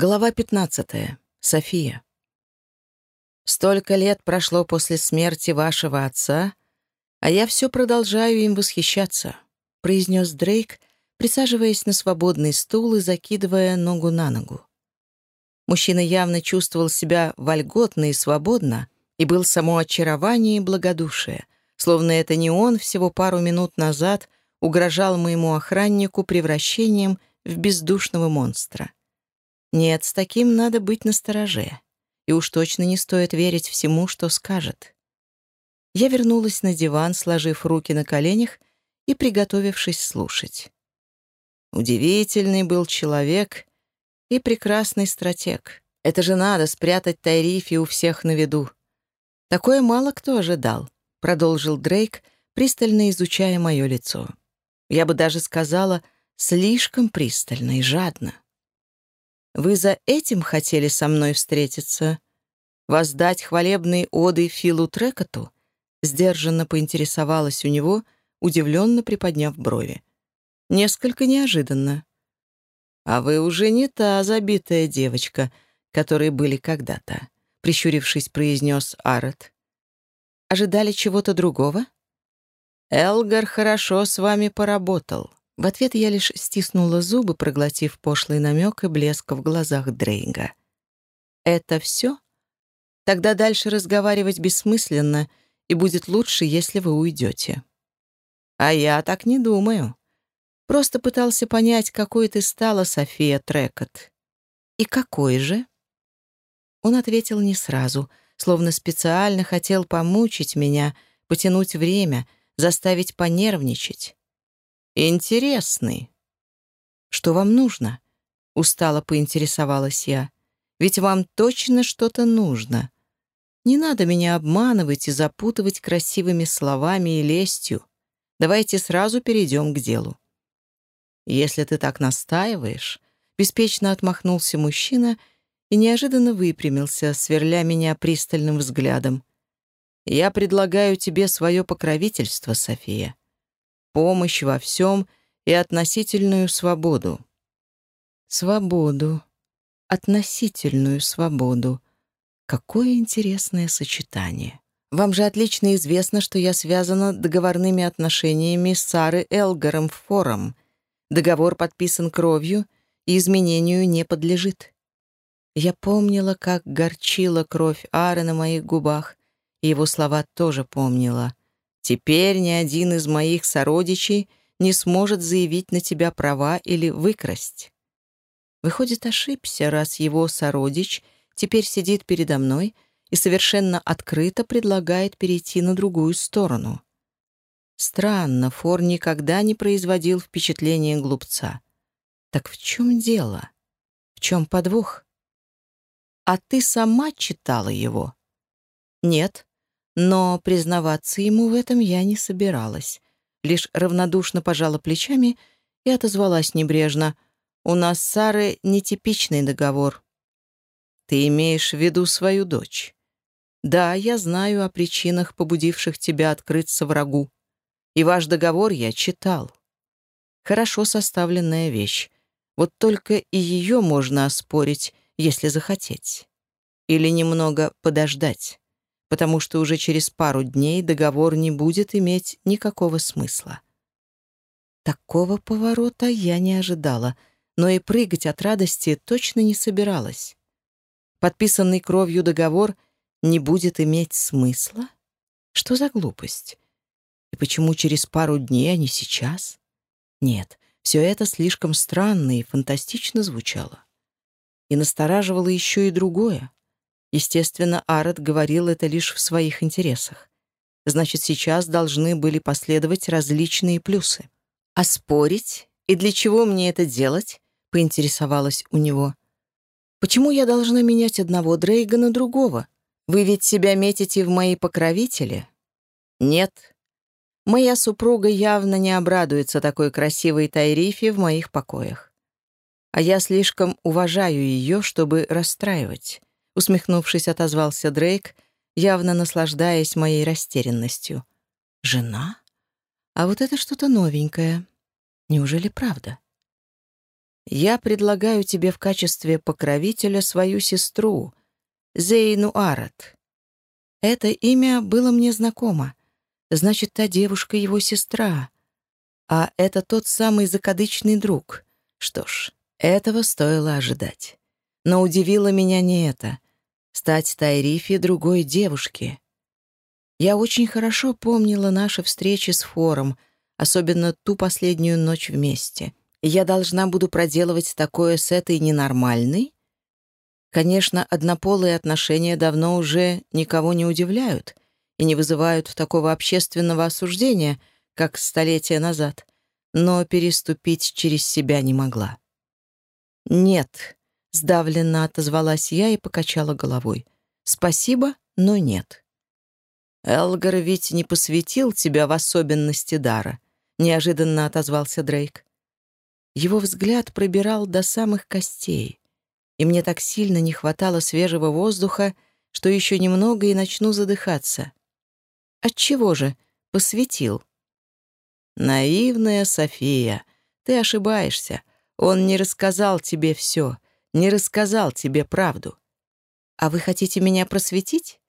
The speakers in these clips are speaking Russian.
Глава 15. София. «Столько лет прошло после смерти вашего отца, а я все продолжаю им восхищаться», — произнес Дрейк, присаживаясь на свободный стул и закидывая ногу на ногу. Мужчина явно чувствовал себя вольготно и свободно и был само очарование и благодушие, словно это не он всего пару минут назад угрожал моему охраннику превращением в бездушного монстра. Нет, с таким надо быть настороже. И уж точно не стоит верить всему, что скажет. Я вернулась на диван, сложив руки на коленях и приготовившись слушать. Удивительный был человек и прекрасный стратег. Это же надо спрятать Тайрифи у всех на виду. Такое мало кто ожидал, продолжил Дрейк, пристально изучая мое лицо. Я бы даже сказала, слишком пристально и жадно. Вы за этим хотели со мной встретиться? Воздать хвалебные оды Филу Трекоту?» Сдержанно поинтересовалась у него, удивленно приподняв брови. Несколько неожиданно. «А вы уже не та забитая девочка, которой были когда-то», прищурившись, произнес Арет. «Ожидали чего-то другого?» «Элгар хорошо с вами поработал. В ответ я лишь стиснула зубы, проглотив пошлый намек и блеск в глазах Дрейга. «Это все? Тогда дальше разговаривать бессмысленно, и будет лучше, если вы уйдете». «А я так не думаю. Просто пытался понять, какой ты стала, София Трекот». «И какой же?» Он ответил не сразу, словно специально хотел помучить меня, потянуть время, заставить понервничать. «Интересный». «Что вам нужно?» — устало поинтересовалась я. «Ведь вам точно что-то нужно. Не надо меня обманывать и запутывать красивыми словами и лестью. Давайте сразу перейдем к делу». «Если ты так настаиваешь», — беспечно отмахнулся мужчина и неожиданно выпрямился, сверля меня пристальным взглядом. «Я предлагаю тебе свое покровительство, София помощь во всем и относительную свободу. Свободу. Относительную свободу. Какое интересное сочетание. Вам же отлично известно, что я связана договорными отношениями с Сарой Элгаром Фором. Договор подписан кровью и изменению не подлежит. Я помнила, как горчила кровь Ары на моих губах, и его слова тоже помнила. Теперь ни один из моих сородичей не сможет заявить на тебя права или выкрасть. Выходит, ошибся, раз его сородич теперь сидит передо мной и совершенно открыто предлагает перейти на другую сторону. Странно, Фор никогда не производил впечатления глупца. Так в чем дело? В чем подвох? А ты сама читала его? Нет, но признаваться ему в этом я не собиралась. Лишь равнодушно пожала плечами и отозвалась небрежно. «У нас с Сарой нетипичный договор». «Ты имеешь в виду свою дочь?» «Да, я знаю о причинах, побудивших тебя открыться врагу. И ваш договор я читал. Хорошо составленная вещь. Вот только и ее можно оспорить, если захотеть. Или немного подождать потому что уже через пару дней договор не будет иметь никакого смысла. Такого поворота я не ожидала, но и прыгать от радости точно не собиралась. Подписанный кровью договор не будет иметь смысла? Что за глупость? И почему через пару дней, а не сейчас? Нет, все это слишком странно и фантастично звучало. И настораживало еще и другое. Естественно, Арет говорил это лишь в своих интересах. Значит, сейчас должны были последовать различные плюсы. «А спорить? И для чего мне это делать?» — поинтересовалась у него. «Почему я должна менять одного Дрейга на другого? Вы ведь себя метите в мои покровители?» «Нет. Моя супруга явно не обрадуется такой красивой Тайрифе в моих покоях. А я слишком уважаю ее, чтобы расстраивать усмехнувшись, отозвался Дрейк, явно наслаждаясь моей растерянностью. «Жена? А вот это что-то новенькое. Неужели правда?» Я предлагаю тебе в качестве покровителя свою сестру, Зейну Арат. Это имя было мне знакомо. Значит, та девушка его сестра. А это тот самый закадычный друг. Что ж, этого стоило ожидать. Но удивило меня не это. Стать Тайрифи другой девушки. Я очень хорошо помнила наши встречи с Фором, особенно ту последнюю ночь вместе. Я должна буду проделывать такое с этой ненормальной? Конечно, однополые отношения давно уже никого не удивляют и не вызывают такого общественного осуждения, как столетия назад, но переступить через себя не могла. «Нет», — сдавленно отозвалась я и покачала головой. «Спасибо, но нет». «Элгар ведь не посвятил тебя в особенности дара», — неожиданно отозвался Дрейк. Его взгляд пробирал до самых костей, и мне так сильно не хватало свежего воздуха, что еще немного и начну задыхаться. Отчего же? Посвятил. Наивная София, ты ошибаешься. Он не рассказал тебе все, не рассказал тебе правду. А вы хотите меня просветить?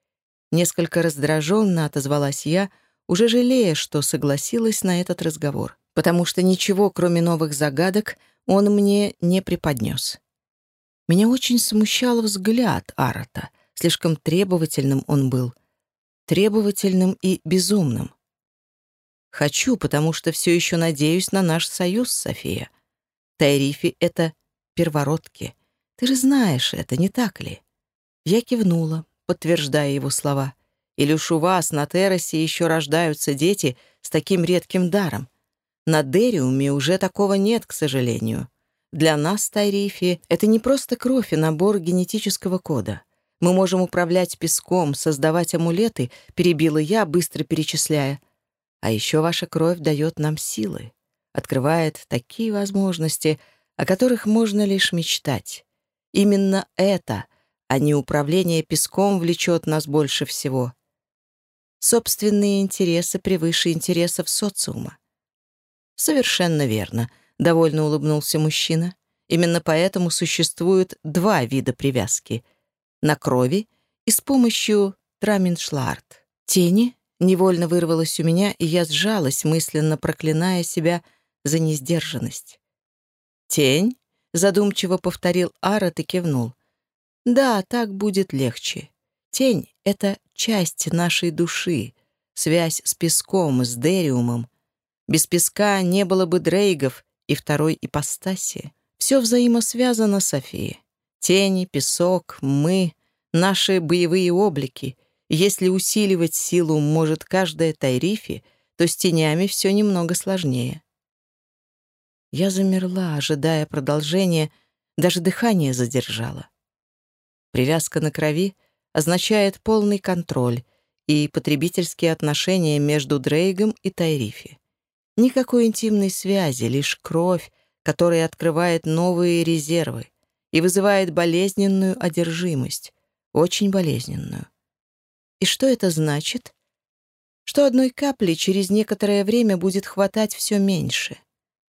Несколько раздраженно отозвалась я, уже жалея, что согласилась на этот разговор, потому что ничего, кроме новых загадок, он мне не преподнес. Меня очень смущал взгляд Арата. Слишком требовательным он был. Требовательным и безумным. Хочу, потому что все еще надеюсь на наш союз, София. Тайрифи — это первородки. Ты же знаешь это, не так ли? Я кивнула, подтверждая его слова. Уж у вас на террасе еще рождаются дети с таким редким даром. На Дериуме уже такого нет, к сожалению. Для нас, Тайрифи, это не просто кровь и набор генетического кода. Мы можем управлять песком, создавать амулеты, перебила я, быстро перечисляя. А еще ваша кровь дает нам силы, открывает такие возможности, о которых можно лишь мечтать. Именно это, а не управление песком, влечет нас больше всего. Собственные интересы превыше интересов социума. Совершенно верно, довольно улыбнулся мужчина. Именно поэтому существуют два вида привязки — на крови и с помощью траминшларт. Тени Невольно вырвалось у меня, и я сжалась, мысленно проклиная себя за несдержанность. «Тень?» — задумчиво повторил Арат и кивнул. «Да, так будет легче. Тень — это часть нашей души, связь с песком, с Дериумом. Без песка не было бы Дрейгов и второй ипостаси. Все взаимосвязано, София. Тени, песок, мы, наши боевые облики — если усиливать силу может каждая Тайрифи, то с тенями все немного сложнее. Я замерла, ожидая продолжения, даже дыхание задержала. Привязка на крови означает полный контроль и потребительские отношения между Дрейгом и Тайрифи. Никакой интимной связи, лишь кровь, которая открывает новые резервы и вызывает болезненную одержимость, очень болезненную. И что это значит? Что одной капли через некоторое время будет хватать все меньше.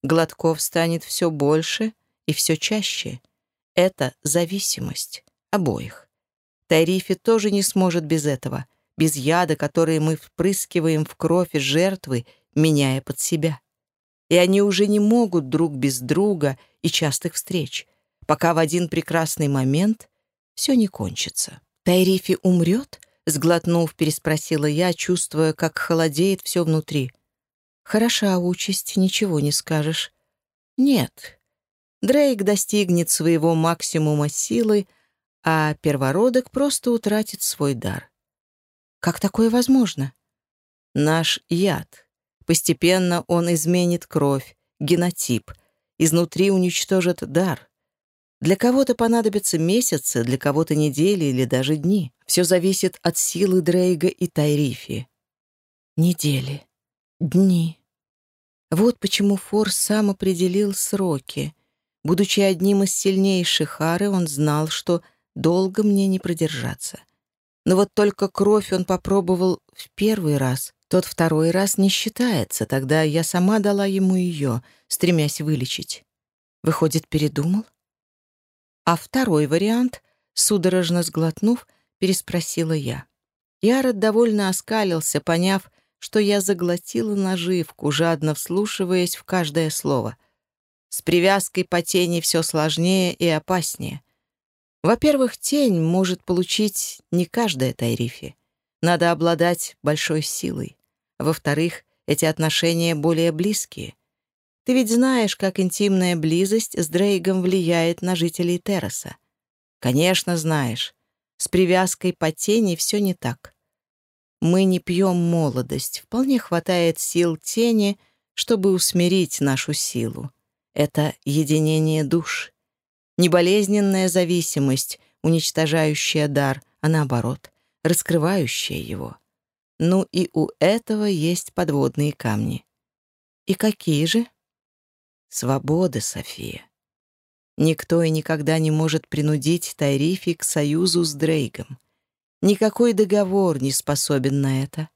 Глотков станет все больше и все чаще. Это зависимость обоих. Тарифи тоже не сможет без этого, без яда, который мы впрыскиваем в кровь жертвы, меняя под себя. И они уже не могут друг без друга и частых встреч, пока в один прекрасный момент все не кончится. Тайрифи умрет, Сглотнув, переспросила я, чувствуя, как холодеет все внутри. «Хороша участь, ничего не скажешь». «Нет. Дрейк достигнет своего максимума силы, а первородок просто утратит свой дар». «Как такое возможно?» «Наш яд. Постепенно он изменит кровь, генотип, изнутри уничтожит дар. Для кого-то понадобятся месяцы, для кого-то недели или даже дни. Все зависит от силы Дрейга и Тайрифи. Недели. Дни. Вот почему Фор сам определил сроки. Будучи одним из сильнейших Ары, он знал, что долго мне не продержаться. Но вот только кровь он попробовал в первый раз. Тот второй раз не считается, тогда я сама дала ему ее, стремясь вылечить. Выходит, передумал? А второй вариант, судорожно сглотнув, переспросила я. Ярод довольно оскалился, поняв, что я заглотила наживку, жадно вслушиваясь в каждое слово. С привязкой по тени все сложнее и опаснее. Во-первых, тень может получить не каждая Тайрифи. Надо обладать большой силой. Во-вторых, эти отношения более близкие. Ты ведь знаешь, как интимная близость с Дрейгом влияет на жителей Терраса. Конечно, знаешь. С привязкой по тени все не так. Мы не пьем молодость, вполне хватает сил тени, чтобы усмирить нашу силу. Это единение душ. Не болезненная зависимость, уничтожающая дар, а наоборот, раскрывающая его. Ну и у этого есть подводные камни. И какие же? Свобода, София. Никто и никогда не может принудить Тайрифи к союзу с Дрейгом. Никакой договор не способен на это.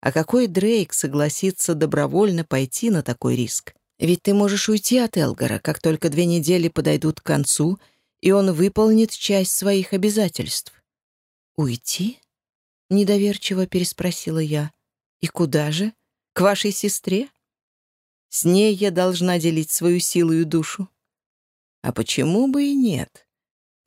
А какой Дрейк согласится добровольно пойти на такой риск? Ведь ты можешь уйти от Элгара, как только две недели подойдут к концу, и он выполнит часть своих обязательств. «Уйти?» — недоверчиво переспросила я. «И куда же? К вашей сестре?» «С ней я должна делить свою силу и душу». «А почему бы и нет?»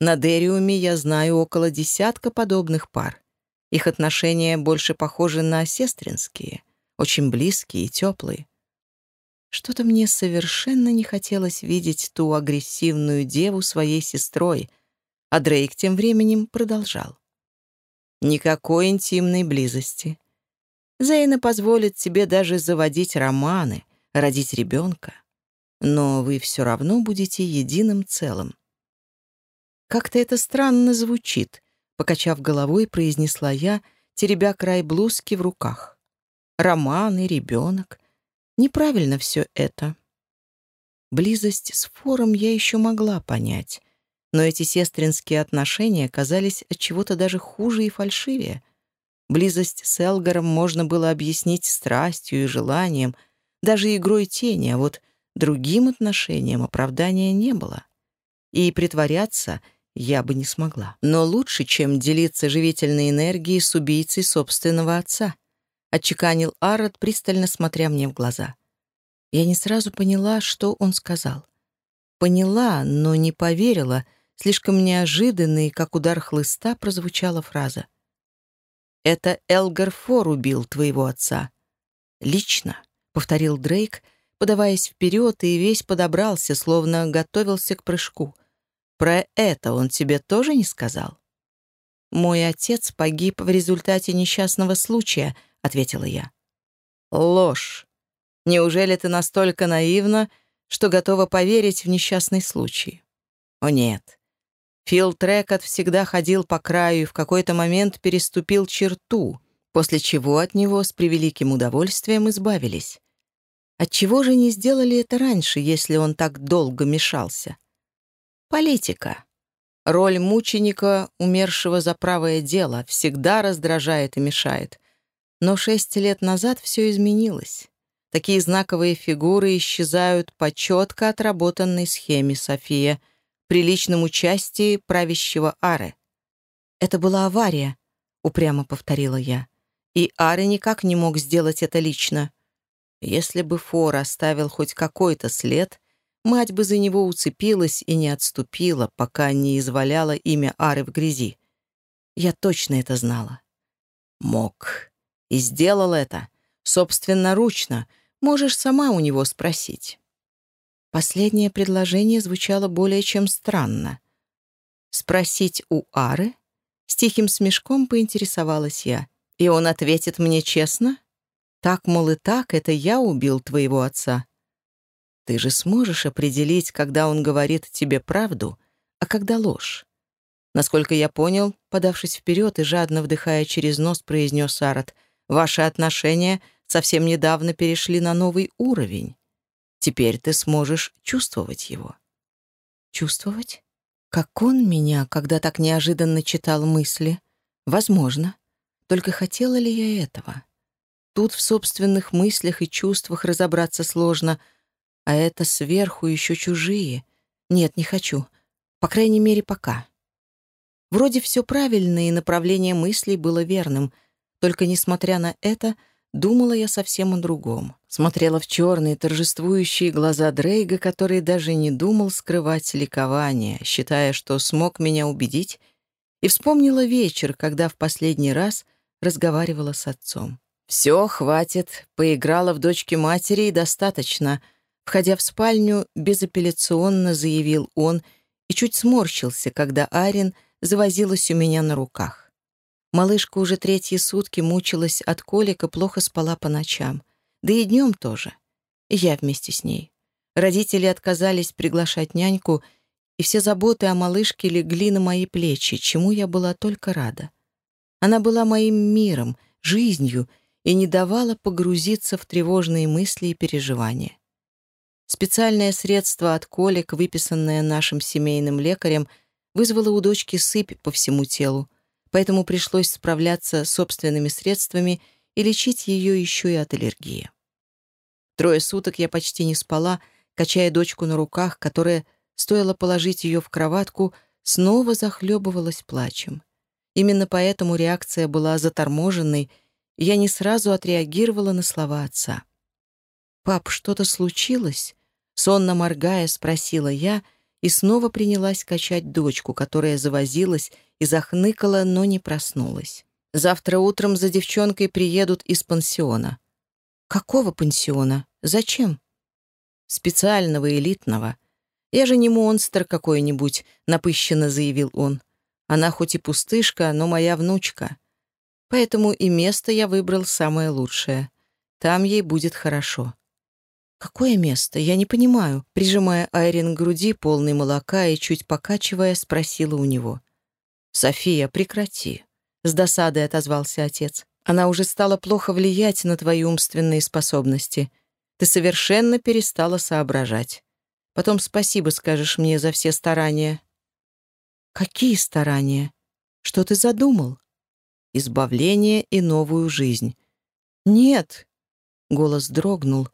На Дериуме я знаю около десятка подобных пар. Их отношения больше похожи на сестринские, очень близкие и теплые. Что-то мне совершенно не хотелось видеть ту агрессивную деву своей сестрой, а Дрейк тем временем продолжал. Никакой интимной близости. Зейна позволит тебе даже заводить романы, родить ребенка. Но вы все равно будете единым целым. «Как-то это странно звучит», — покачав головой, произнесла я, теребя край блузки в руках. «Роман и ребенок. Неправильно все это». Близость с Фором я еще могла понять, но эти сестринские отношения казались от чего-то даже хуже и фальшивее. Близость с Элгаром можно было объяснить страстью и желанием, даже игрой тени, а вот другим отношениям оправдания не было. И притворяться я бы не смогла. Но лучше, чем делиться живительной энергией с убийцей собственного отца, отчеканил Аррот, пристально смотря мне в глаза. Я не сразу поняла, что он сказал. Поняла, но не поверила, слишком неожиданно и как удар хлыста прозвучала фраза. «Это Элгар Фор убил твоего отца. Лично», — повторил Дрейк, подаваясь вперед и весь подобрался, словно готовился к прыжку — про это он тебе тоже не сказал?» «Мой отец погиб в результате несчастного случая», — ответила я. «Ложь. Неужели ты настолько наивна, что готова поверить в несчастный случай?» «О нет. Фил Трекот всегда ходил по краю и в какой-то момент переступил черту, после чего от него с превеликим удовольствием избавились. Отчего же не сделали это раньше, если он так долго мешался? Политика. Роль мученика, умершего за правое дело, всегда раздражает и мешает. Но шесть лет назад все изменилось. Такие знаковые фигуры исчезают по четко отработанной схеме София при личном участии правящего Ары. «Это была авария», — упрямо повторила я. «И Ары никак не мог сделать это лично. Если бы Фор оставил хоть какой-то след, Мать бы за него уцепилась и не отступила, пока не изваляла имя Ары в грязи. Я точно это знала. Мог. И сделал это. Собственноручно. Можешь сама у него спросить. Последнее предложение звучало более чем странно. «Спросить у Ары?» С тихим смешком поинтересовалась я. «И он ответит мне честно?» «Так, мол, и так, это я убил твоего отца. Ты же сможешь определить, когда он говорит тебе правду, а когда ложь. Насколько я понял, подавшись вперед и жадно вдыхая через нос, произнес Арат, ваши отношения совсем недавно перешли на новый уровень. Теперь ты сможешь чувствовать его. Чувствовать? Как он меня, когда так неожиданно читал мысли? Возможно. Только хотела ли я этого? Тут в собственных мыслях и чувствах разобраться сложно — а это сверху еще чужие, Нет, не хочу. По крайней мере, пока. Вроде все правильно, и направление мыслей было верным. Только, несмотря на это, думала я совсем о другом. Смотрела в черные, торжествующие глаза Дрейга, который даже не думал скрывать ликование, считая, что смог меня убедить, и вспомнила вечер, когда в последний раз разговаривала с отцом. «Все, хватит. Поиграла в дочки матери и достаточно». Входя в спальню, безапелляционно заявил он и чуть сморщился, когда Арин завозилась у меня на руках. Малышка уже третьи сутки мучилась от колик и плохо спала по ночам. Да и днем тоже. И я вместе с ней. Родители отказались приглашать няньку, и все заботы о малышке легли на мои плечи, чему я была только рада. Она была моим миром, жизнью — и не давала погрузиться в тревожные мысли и переживания. Специальное средство от колик, выписанное нашим семейным лекарем, вызвало у дочки сыпь по всему телу, поэтому пришлось справляться собственными средствами и лечить ее еще и от аллергии. Трое суток я почти не спала, качая дочку на руках, которая, стоило положить ее в кроватку, снова захлебывалась плачем. Именно поэтому реакция была заторможенной я не сразу отреагировала на слова отца. «Пап, что-то случилось?» Сонно моргая, спросила я и снова принялась качать дочку, которая завозилась и захныкала, но не проснулась. «Завтра утром за девчонкой приедут из пансиона». «Какого пансиона? Зачем?» «Специального, элитного. Я же не монстр какой-нибудь», — напыщенно заявил он. «Она хоть и пустышка, но моя внучка. Поэтому и место я выбрал самое лучшее. Там ей будет хорошо. «Какое место? Я не понимаю», — прижимая Айрин к груди, полный молока и чуть покачивая, спросила у него. «София, прекрати», — с досадой отозвался отец. «Она уже стала плохо влиять на твои умственные способности. Ты совершенно перестала соображать. Потом спасибо скажешь мне за все старания». «Какие старания? Что ты задумал?» избавление и новую жизнь. «Нет!» — голос дрогнул,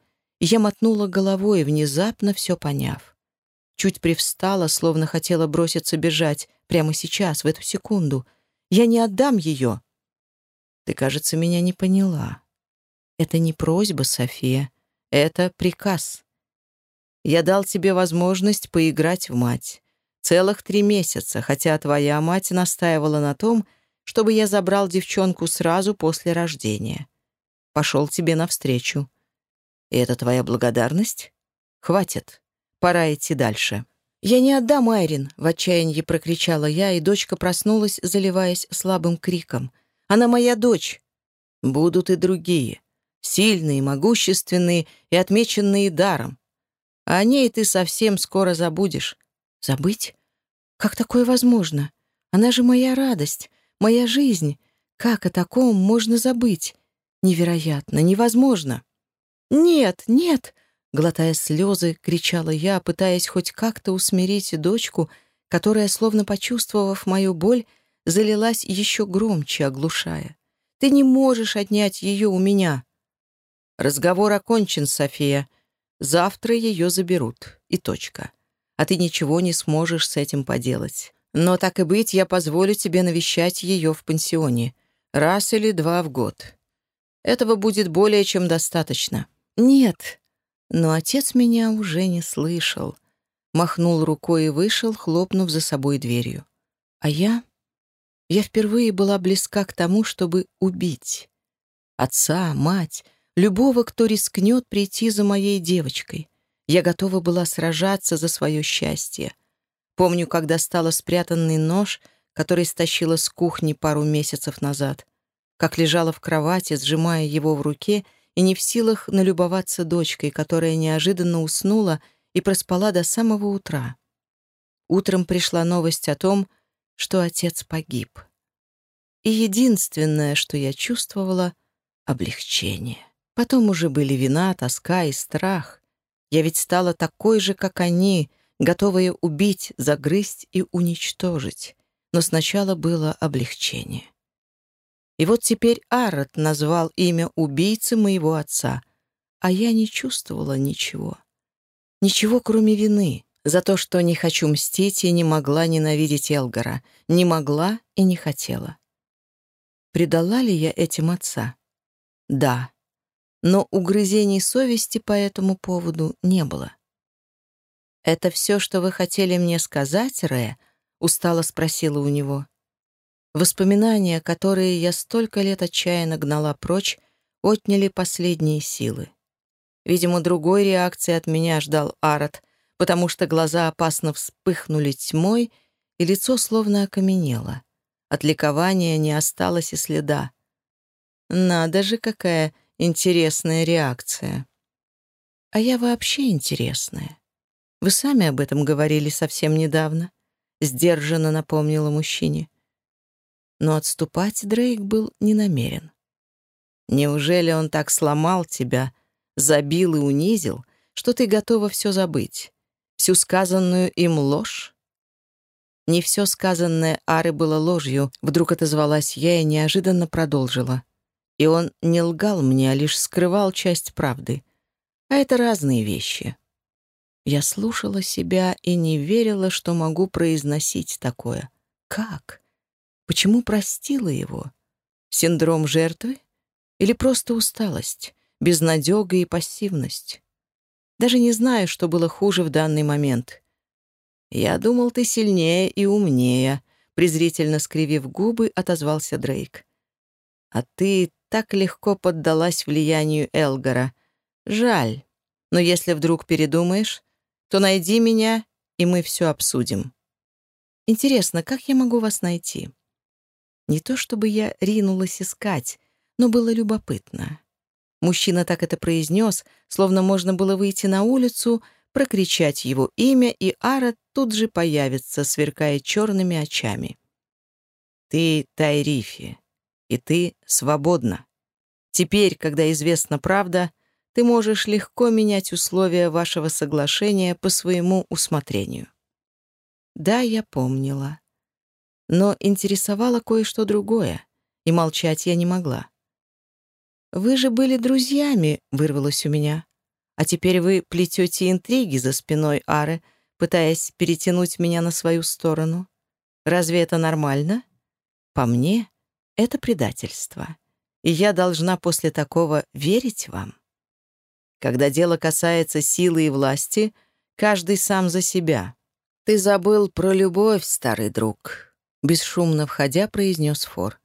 я мотнула головой, внезапно все поняв. Чуть привстала, словно хотела броситься бежать, прямо сейчас, в эту секунду. «Я не отдам ее!» «Ты, кажется, меня не поняла. Это не просьба, София, это приказ. Я дал тебе возможность поиграть в мать. Целых три месяца, хотя твоя мать настаивала на том, чтобы я забрал девчонку сразу после рождения. Пошел тебе навстречу. И это твоя благодарность? Хватит. Пора идти дальше. «Я не отдам Айрин!» — в отчаянии прокричала я, и дочка проснулась, заливаясь слабым криком. «Она моя дочь!» «Будут и другие. Сильные, могущественные и отмеченные даром. О ней ты совсем скоро забудешь». «Забыть? Как такое возможно? Она же моя радость моя жизнь. Как о таком можно забыть? Невероятно, невозможно. «Нет, нет!» — глотая слезы, кричала я, пытаясь хоть как-то усмирить дочку, которая, словно почувствовав мою боль, залилась еще громче, оглушая. «Ты не можешь отнять ее у меня!» «Разговор окончен, София. Завтра ее заберут. И точка. А ты ничего не сможешь с этим поделать. Но так и быть, я позволю тебе навещать ее в пансионе. Раз или два в год. Этого будет более чем достаточно. Нет. Но отец меня уже не слышал. Махнул рукой и вышел, хлопнув за собой дверью. А я... Я впервые была близка к тому, чтобы убить. Отца, мать, любого, кто рискнет прийти за моей девочкой. Я готова была сражаться за свое счастье. Помню, как достала спрятанный нож, который стащила с кухни пару месяцев назад, как лежала в кровати, сжимая его в руке и не в силах налюбоваться дочкой, которая неожиданно уснула и проспала до самого утра. Утром пришла новость о том, что отец погиб. И единственное, что я чувствовала — облегчение. Потом уже были вина, тоска и страх. Я ведь стала такой же, как они, готовые убить, загрызть и уничтожить. Но сначала было облегчение. И вот теперь Арат назвал имя убийцы моего отца, а я не чувствовала ничего. Ничего, кроме вины. За то, что не хочу мстить и не могла ненавидеть Элгара. Не могла и не хотела. Предала ли я этим отца? Да. Но угрызений совести по этому поводу не было. «Это все, что вы хотели мне сказать, Ре?» — устало спросила у него. Воспоминания, которые я столько лет отчаянно гнала прочь, отняли последние силы. Видимо, другой реакции от меня ждал Арат, потому что глаза опасно вспыхнули тьмой, и лицо словно окаменело. От ликования не осталось и следа. Надо же, какая интересная реакция. А я вообще интересная. Вы сами об этом говорили совсем недавно. Сдержанно напомнила мужчине. Но отступать Дрейк был не намерен. Неужели он так сломал тебя, забил и унизил, что ты готова все забыть? Всю сказанную им ложь? Не все сказанное Ары было ложью, вдруг отозвалась я и неожиданно продолжила. И он не лгал мне, а лишь скрывал часть правды. А это разные вещи. Я слушала себя и не верила, что могу произносить такое. Как? Почему простила его? Синдром жертвы? Или просто усталость, безнадега и пассивность? Даже не знаю, что было хуже в данный момент. «Я думал, ты сильнее и умнее», — презрительно скривив губы, отозвался Дрейк. «А ты так легко поддалась влиянию Элгара. Жаль, но если вдруг передумаешь, то найди меня, и мы все обсудим. Интересно, как я могу вас найти?» Не то чтобы я ринулась искать, но было любопытно. Мужчина так это произнес, словно можно было выйти на улицу, прокричать его имя, и Ара тут же появится, сверкая черными очами. «Ты Тайрифи, и ты свободна. Теперь, когда известна правда, ты можешь легко менять условия вашего соглашения по своему усмотрению». Да, я помнила. Но интересовало кое-что другое, и молчать я не могла. «Вы же были друзьями», — вырвалось у меня. «А теперь вы плетете интриги за спиной Ары, пытаясь перетянуть меня на свою сторону. Разве это нормально? По мне, это предательство. И я должна после такого верить вам. Когда дело касается силы и власти, каждый сам за себя. Ты забыл про любовь, старый друг. Бесшумно входя, произнес Фор.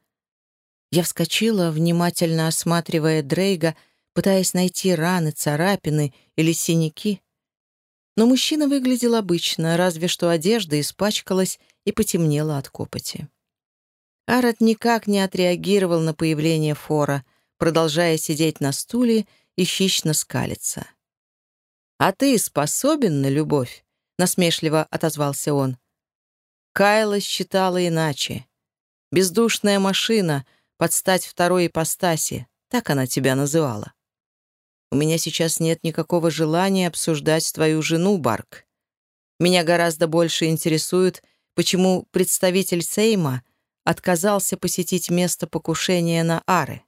Я вскочила, внимательно осматривая Дрейга, пытаясь найти раны, царапины или синяки. Но мужчина выглядел обычно, разве что одежда испачкалась и потемнела от копоти. Арат никак не отреагировал на появление Фора, продолжая сидеть на стуле и хищно скалиться. «А ты способен на любовь?» — насмешливо отозвался он. Кайла считала иначе. «Бездушная машина, под стать второй ипостаси», так она тебя называла. У меня сейчас нет никакого желания обсуждать твою жену, Барк. Меня гораздо больше интересует, почему представитель Сейма отказался посетить место покушения на Ары.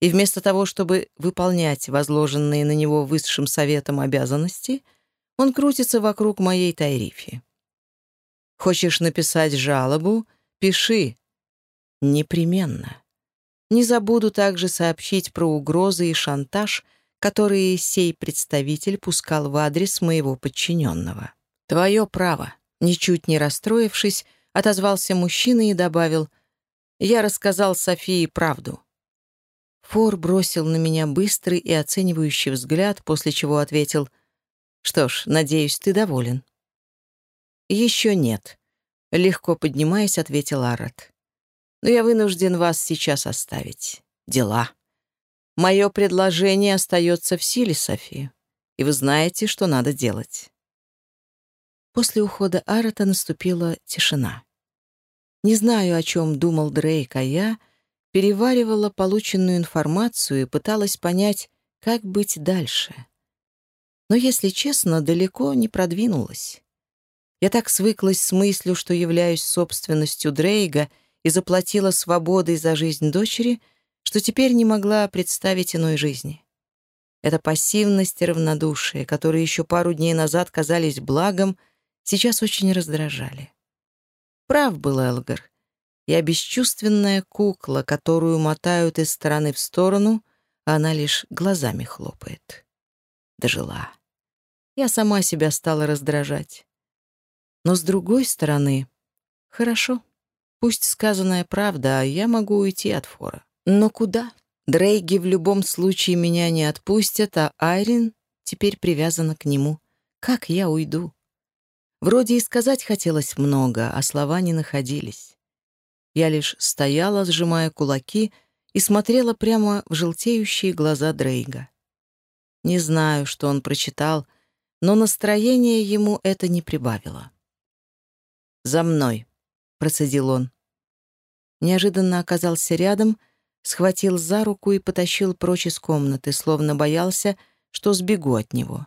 И вместо того, чтобы выполнять возложенные на него высшим советом обязанности, он крутится вокруг моей Тайрифи. Хочешь написать жалобу? Пиши. Непременно. Не забуду также сообщить про угрозы и шантаж, которые сей представитель пускал в адрес моего подчиненного. Твое право. Ничуть не расстроившись, отозвался мужчина и добавил, «Я рассказал Софии правду». Фор бросил на меня быстрый и оценивающий взгляд, после чего ответил, «Что ж, надеюсь, ты доволен». «Еще нет», — легко поднимаясь, ответил Аррет. «Но я вынужден вас сейчас оставить. Дела. Мое предложение остается в силе, София, и вы знаете, что надо делать». После ухода Аррета наступила тишина. Не знаю, о чем думал Дрейк, а я переваривала полученную информацию и пыталась понять, как быть дальше. Но, если честно, далеко не продвинулась. Я так свыклась с мыслью, что являюсь собственностью Дрейга и заплатила свободой за жизнь дочери, что теперь не могла представить иной жизни. Эта пассивность и равнодушие, которые еще пару дней назад казались благом, сейчас очень раздражали. Прав был Элгар. Я бесчувственная кукла, которую мотают из стороны в сторону, а она лишь глазами хлопает. Дожила. Я сама себя стала раздражать. Но с другой стороны, хорошо. Пусть сказанная правда, а я могу уйти от фора. Но куда? Дрейги в любом случае меня не отпустят, а Айрин теперь привязана к нему. Как я уйду? Вроде и сказать хотелось много, а слова не находились. Я лишь стояла, сжимая кулаки, и смотрела прямо в желтеющие глаза Дрейга. Не знаю, что он прочитал, но настроение ему это не прибавило. «За мной», — процедил он. Неожиданно оказался рядом, схватил за руку и потащил прочь из комнаты, словно боялся, что сбегу от него.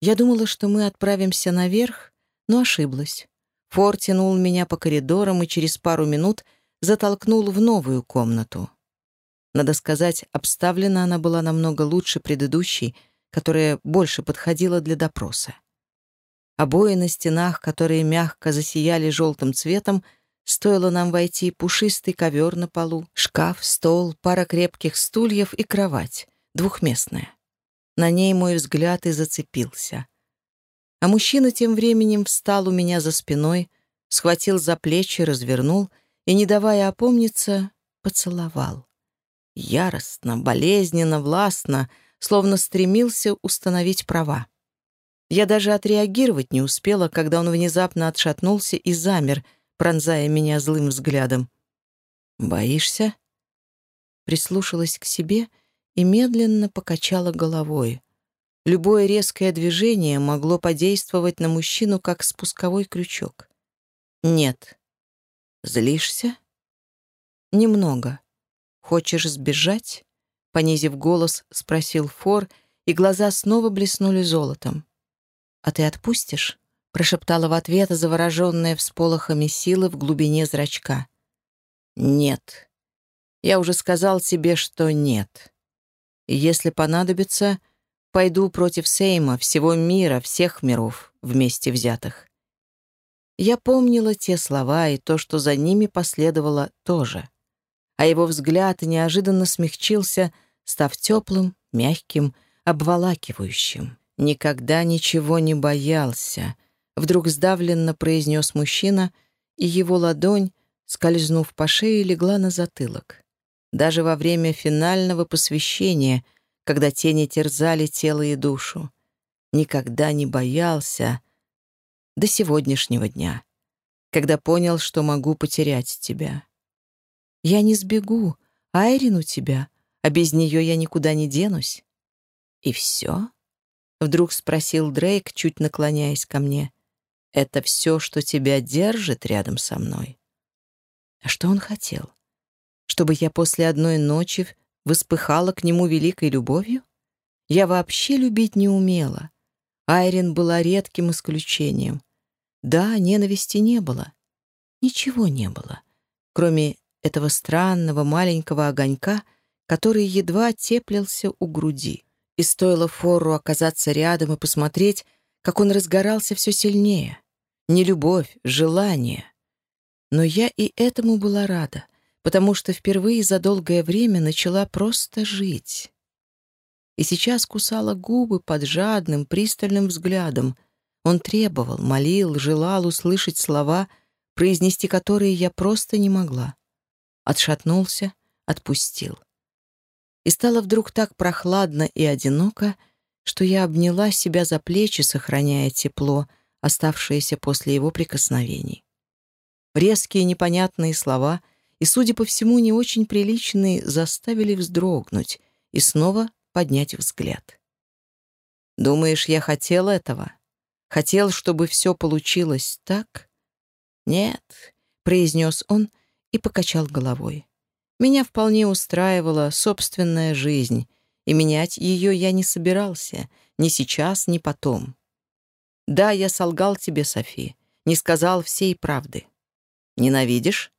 Я думала, что мы отправимся наверх, но ошиблась. Фор тянул меня по коридорам и через пару минут затолкнул в новую комнату. Надо сказать, обставлена она была намного лучше предыдущей, которая больше подходила для допроса. Обои на стенах, которые мягко засияли желтым цветом, стоило нам войти пушистый ковер на полу, шкаф, стол, пара крепких стульев и кровать, двухместная. На ней мой взгляд и зацепился. А мужчина тем временем встал у меня за спиной, схватил за плечи, развернул и, не давая опомниться, поцеловал. Яростно, болезненно, властно, словно стремился установить права. Я даже отреагировать не успела, когда он внезапно отшатнулся и замер, пронзая меня злым взглядом. «Боишься?» Прислушалась к себе — и медленно покачала головой. Любое резкое движение могло подействовать на мужчину как спусковой крючок. «Нет». «Злишься?» «Немного. Хочешь сбежать?» Понизив голос, спросил Фор, и глаза снова блеснули золотом. «А ты отпустишь?» прошептала в ответ завороженная всполохами силы в глубине зрачка. «Нет. Я уже сказал себе, что нет. Если понадобится, пойду против Сейма, всего мира, всех миров, вместе взятых. Я помнила те слова и то, что за ними последовало тоже. А его взгляд неожиданно смягчился, став теплым, мягким, обволакивающим. «Никогда ничего не боялся», — вдруг сдавленно произнес мужчина, и его ладонь, скользнув по шее, легла на затылок даже во время финального посвящения, когда тени терзали тело и душу. Никогда не боялся до сегодняшнего дня, когда понял, что могу потерять тебя. Я не сбегу, Айрин у тебя, а без нее я никуда не денусь. И все? Вдруг спросил Дрейк, чуть наклоняясь ко мне. Это все, что тебя держит рядом со мной? А что он хотел? чтобы я после одной ночи воспыхала к нему великой любовью? Я вообще любить не умела. Айрин была редким исключением. Да, ненависти не было. Ничего не было, кроме этого странного маленького огонька, который едва теплился у груди. И стоило Фору оказаться рядом и посмотреть, как он разгорался все сильнее. Не любовь, желание. Но я и этому была рада — потому что впервые за долгое время начала просто жить. И сейчас кусала губы под жадным, пристальным взглядом. Он требовал, молил, желал услышать слова, произнести которые я просто не могла. Отшатнулся, отпустил. И стало вдруг так прохладно и одиноко, что я обняла себя за плечи, сохраняя тепло, оставшееся после его прикосновений. Резкие непонятные слова — и, судя по всему, не очень приличные, заставили вздрогнуть и снова поднять взгляд. «Думаешь, я хотел этого? Хотел, чтобы все получилось так?» «Нет», — произнес он и покачал головой. «Меня вполне устраивала собственная жизнь, и менять ее я не собирался, ни сейчас, ни потом. Да, я солгал тебе, Софи, не сказал всей правды. Ненавидишь?»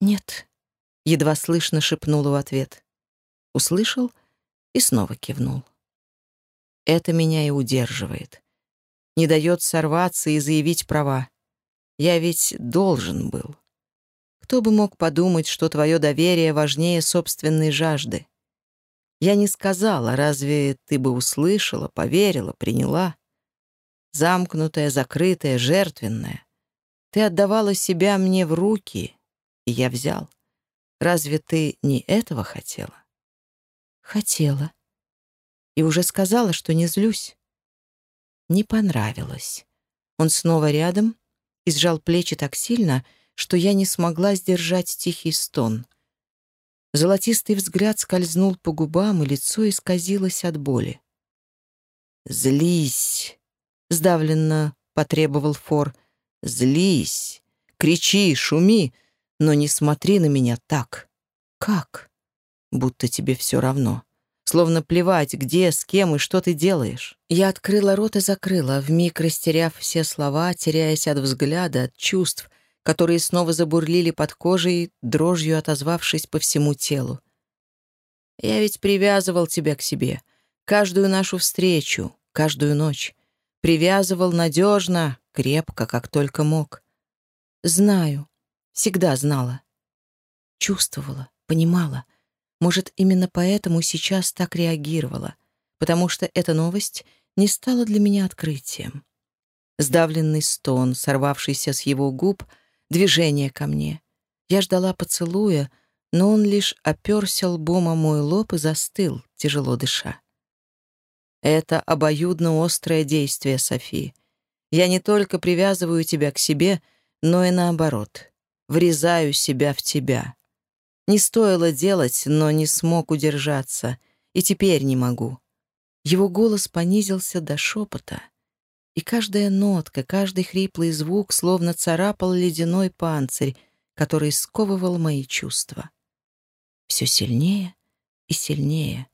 «Нет», — едва слышно шепнула в ответ. Услышал и снова кивнул. «Это меня и удерживает. не дает сорваться и заявить права. Я ведь должен был. Кто бы мог подумать, что твое доверие важнее собственной жажды? Я не сказала, разве ты бы услышала, поверила, приняла? Замкнутая, закрытая, жертвенная. Ты отдавала себя мне в руки, и я взял. Разве ты не этого хотела? Хотела. И уже сказала, что не злюсь. Не понравилось. Он снова рядом и сжал плечи так сильно, что я не смогла сдержать тихий стон. Золотистый взгляд скользнул по губам, и лицо исказилось от боли. «Злись!» — сдавленно потребовал Фор. «Злись! Кричи, шуми, но не смотри на меня так. Как? Будто тебе все равно. Словно плевать, где, с кем и что ты делаешь. Я открыла рот и закрыла, вмиг растеряв все слова, теряясь от взгляда, от чувств, которые снова забурлили под кожей, дрожью отозвавшись по всему телу. Я ведь привязывал тебя к себе. Каждую нашу встречу, каждую ночь. Привязывал надежно, крепко, как только мог. Знаю, всегда знала. Чувствовала, понимала — может, именно поэтому сейчас так реагировала, потому что эта новость не стала для меня открытием. Сдавленный стон, сорвавшийся с его губ, движение ко мне. Я ждала поцелуя, но он лишь оперся лбом о мой лоб и застыл, тяжело дыша. Это обоюдно острое действие, Софи. Я не только привязываю тебя к себе, но и наоборот. Врезаю себя в тебя. Не стоило делать, но не смог удержаться. И теперь не могу. Его голос понизился до шепота. И каждая нотка, каждый хриплый звук словно царапал ледяной панцирь, который сковывал мои чувства. Все сильнее и сильнее.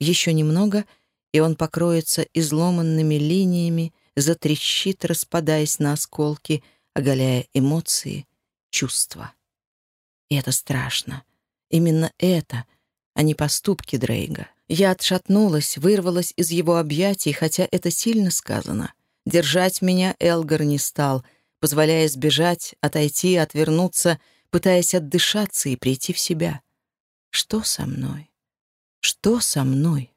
Еще немного, и он покроется изломанными линиями, затрещит, распадаясь на осколки, оголяя эмоции, чувства. И это страшно. Именно это, а не поступки Дрейга. Я отшатнулась, вырвалась из его объятий, хотя это сильно сказано. Держать меня Элгар не стал, позволяя сбежать, отойти, отвернуться, пытаясь отдышаться и прийти в себя. Что со мной? Что со мной?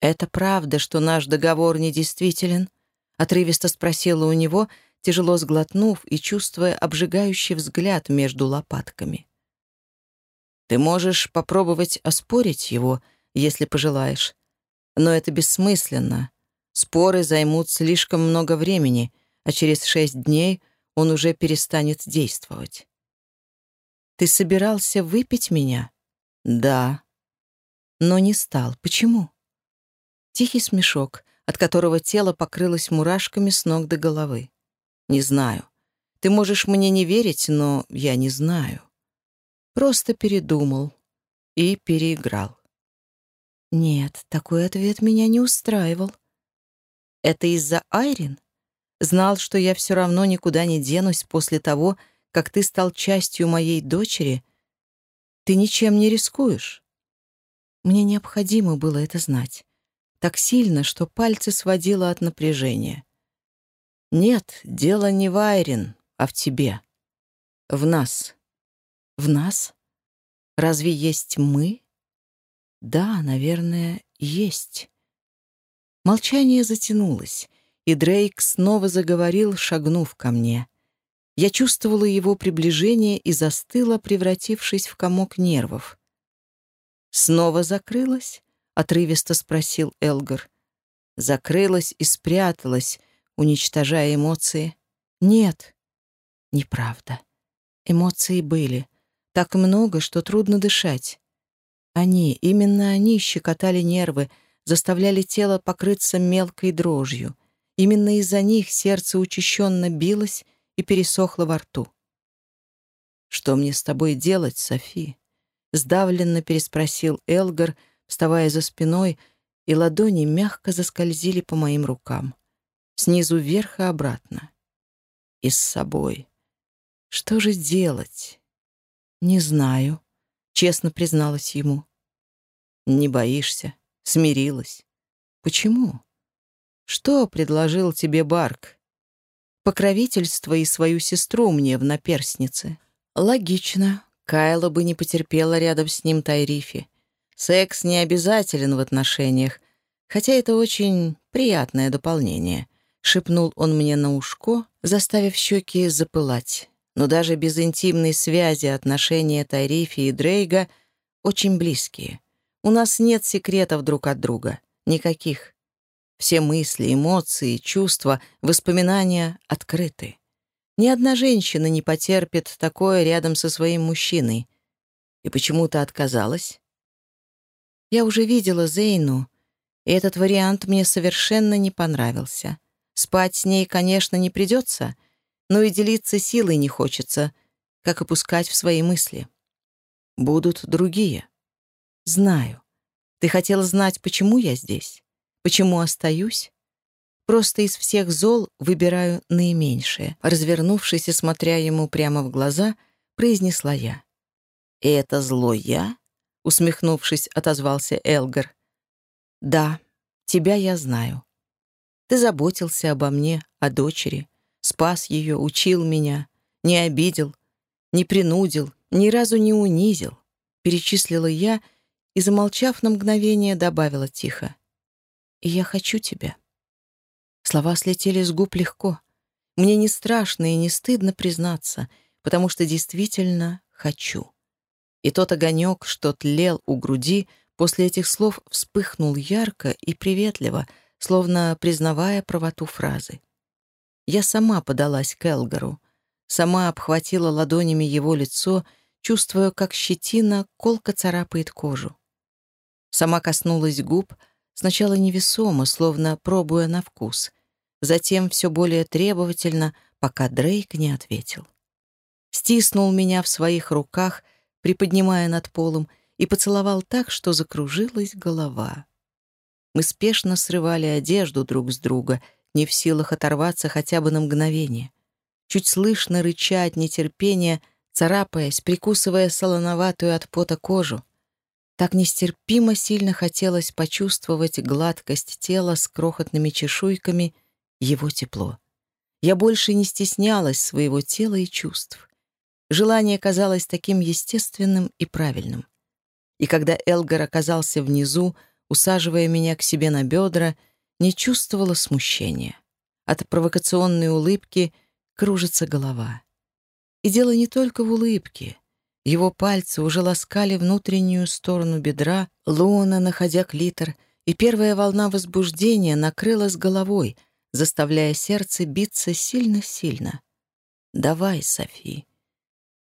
«Это правда, что наш договор недействителен?» — отрывисто спросила у него, тяжело сглотнув и чувствуя обжигающий взгляд между лопатками. «Ты можешь попробовать оспорить его, если пожелаешь. Но это бессмысленно. Споры займут слишком много времени, а через шесть дней он уже перестанет действовать». «Ты собирался выпить меня?» «Да». «Но не стал. Почему?» Тихий смешок, от которого тело покрылось мурашками с ног до головы. Не знаю. Ты можешь мне не верить, но я не знаю. Просто передумал и переиграл. Нет, такой ответ меня не устраивал. Это из-за Айрин? Знал, что я все равно никуда не денусь после того, как ты стал частью моей дочери? Ты ничем не рискуешь. Мне необходимо было это знать. Так сильно, что пальцы сводило от напряжения. Нет, дело не в Айрин, а в тебе. В нас. В нас? Разве есть мы? Да, наверное, есть. Молчание затянулось, и Дрейк снова заговорил, шагнув ко мне. Я чувствовала его приближение и застыла, превратившись в комок нервов. «Снова закрылась?» — отрывисто спросил Элгар. Закрылась и спряталась, уничтожая эмоции. Нет, неправда. Эмоции были. Так много, что трудно дышать. Они, именно они щекотали нервы, заставляли тело покрыться мелкой дрожью. Именно из-за них сердце учащенно билось и пересохло во рту. «Что мне с тобой делать, Софи?» Сдавленно переспросил Элгар, вставая за спиной, и ладони мягко заскользили по моим рукам снизу вверх и обратно. И с собой. Что же делать? Не знаю, честно призналась ему. Не боишься? Смирилась? Почему? Что предложил тебе Барк? Покровительство и свою сестру мне в наперснице. Логично. Кайла бы не потерпела рядом с ним Тайрифи. Секс не обязателен в отношениях, хотя это очень приятное дополнение. Шепнул он мне на ушко, заставив щеки запылать. Но даже без интимной связи отношения Тайрифи и Дрейга очень близкие. У нас нет секретов друг от друга. Никаких. Все мысли, эмоции, чувства, воспоминания открыты. Ни одна женщина не потерпит такое рядом со своим мужчиной. И почему-то отказалась. Я уже видела Зейну, и этот вариант мне совершенно не понравился. Спать с ней, конечно, не придется, но и делиться силой не хочется, как опускать в свои мысли. Будут другие. Знаю. Ты хотел знать, почему я здесь? Почему остаюсь? Просто из всех зол выбираю наименьшее. Развернувшись и смотря ему прямо в глаза, произнесла я. «И это зло я?» — усмехнувшись, отозвался Элгар. «Да, тебя я знаю. Ты заботился обо мне, о дочери, спас ее, учил меня, не обидел, не принудил, ни разу не унизил», — перечислила я и, замолчав на мгновение, добавила тихо. «И я хочу тебя». Слова слетели с губ легко. Мне не страшно и не стыдно признаться, потому что действительно хочу. И тот огонек, что тлел у груди, после этих слов вспыхнул ярко и приветливо, словно признавая правоту фразы. Я сама подалась к Элгару, сама обхватила ладонями его лицо, чувствуя, как щетина колко царапает кожу. Сама коснулась губ, сначала невесомо, словно пробуя на вкус, затем все более требовательно, пока Дрейк не ответил. Стиснул меня в своих руках, приподнимая над полом, и поцеловал так, что закружилась голова. Мы спешно срывали одежду друг с друга, не в силах оторваться хотя бы на мгновение. Чуть слышно рыча от нетерпения, царапаясь, прикусывая солоноватую от пота кожу. Так нестерпимо сильно хотелось почувствовать гладкость тела с крохотными чешуйками, его тепло. Я больше не стеснялась своего тела и чувств. Желание казалось таким естественным и правильным. И когда Элгар оказался внизу, усаживая меня к себе на бедра, не чувствовала смущения. От провокационной улыбки кружится голова. И дело не только в улыбке. Его пальцы уже ласкали внутреннюю сторону бедра, луна, находя клитор, и первая волна возбуждения накрыла с головой, заставляя сердце биться сильно-сильно. «Давай, Софи».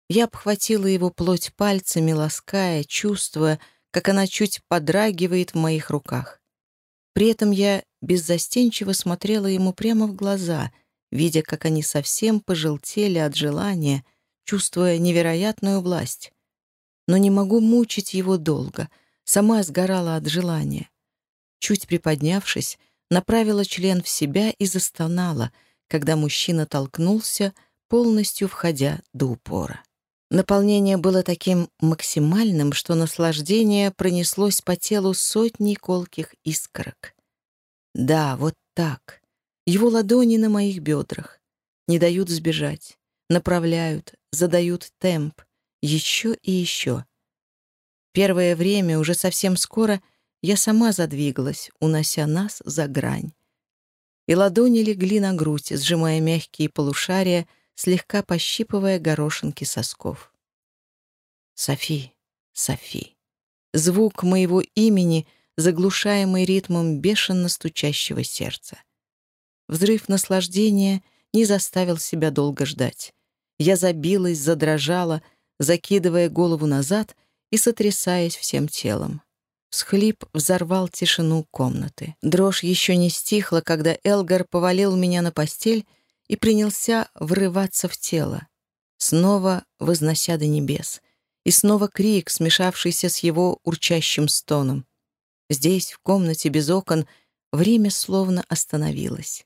Я обхватила его плоть пальцами, лаская, чувствуя, как она чуть подрагивает в моих руках. При этом я беззастенчиво смотрела ему прямо в глаза, видя, как они совсем пожелтели от желания, чувствуя невероятную власть. Но не могу мучить его долго, сама сгорала от желания. Чуть приподнявшись, направила член в себя и застонала, когда мужчина толкнулся, полностью входя до упора. Наполнение было таким максимальным, что наслаждение пронеслось по телу сотней колких искорок. Да, вот так. Его ладони на моих бедрах. Не дают сбежать. Направляют, задают темп. Еще и еще. Первое время, уже совсем скоро, я сама задвигалась, унося нас за грань. И ладони легли на грудь, сжимая мягкие полушария, слегка пощипывая горошинки сосков. Софи, Софи. Звук моего имени, заглушаемый ритмом бешено стучащего сердца. Взрыв наслаждения не заставил себя долго ждать. Я забилась, задрожала, закидывая голову назад и сотрясаясь всем телом. Схлип взорвал тишину комнаты. Дрожь еще не стихла, когда Элгар повалил меня на постель и принялся врываться в тело, снова вознося до небес. И снова крик, смешавшийся с его урчащим стоном. Здесь, в комнате без окон, время словно остановилось.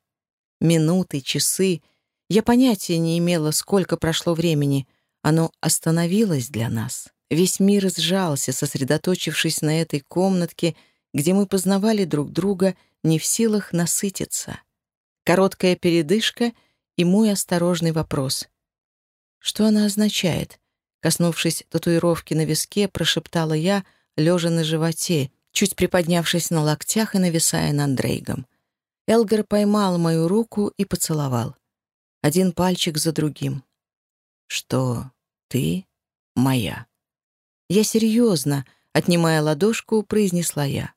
Минуты, часы — я понятия не имела, сколько прошло времени. Оно остановилось для нас. Весь мир сжался, сосредоточившись на этой комнатке, где мы познавали друг друга не в силах насытиться. Короткая передышка и мой осторожный вопрос. Что она означает? Коснувшись татуировки на виске, прошептала я, лежа на животе, чуть приподнявшись на локтях и нависая над Дрейгом. Элгар поймал мою руку и поцеловал. Один пальчик за другим. «Что ты моя?» «Я серьезно», — отнимая ладошку, произнесла я.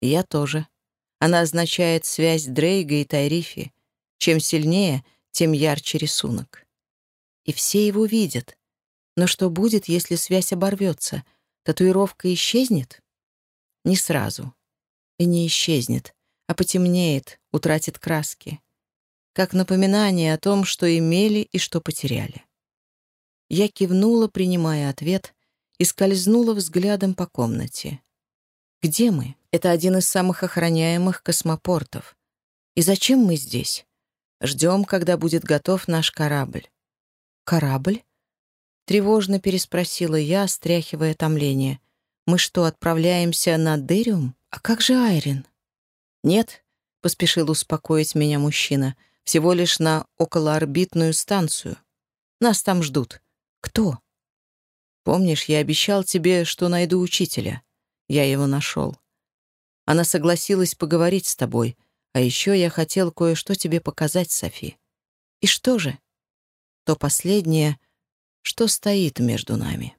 «Я тоже». Она означает связь Дрейга и Тайрифи. Чем сильнее, тем ярче рисунок. И все его видят. Но что будет, если связь оборвется? Татуировка исчезнет? Не сразу. И не исчезнет, а потемнеет, утратит краски. Как напоминание о том, что имели и что потеряли. Я кивнула, принимая ответ, и скользнула взглядом по комнате. Где мы? Это один из самых охраняемых космопортов. И зачем мы здесь? Ждем, когда будет готов наш корабль. Корабль? Тревожно переспросила я, стряхивая томление. Мы что, отправляемся на Дериум? А как же Айрин? Нет, поспешил успокоить меня мужчина, всего лишь на околоорбитную станцию. Нас там ждут. Кто? Помнишь, я обещал тебе, что найду учителя? Я его нашел. Она согласилась поговорить с тобой, а еще я хотел кое-что тебе показать, Софи. И что же? То последнее, что стоит между нами.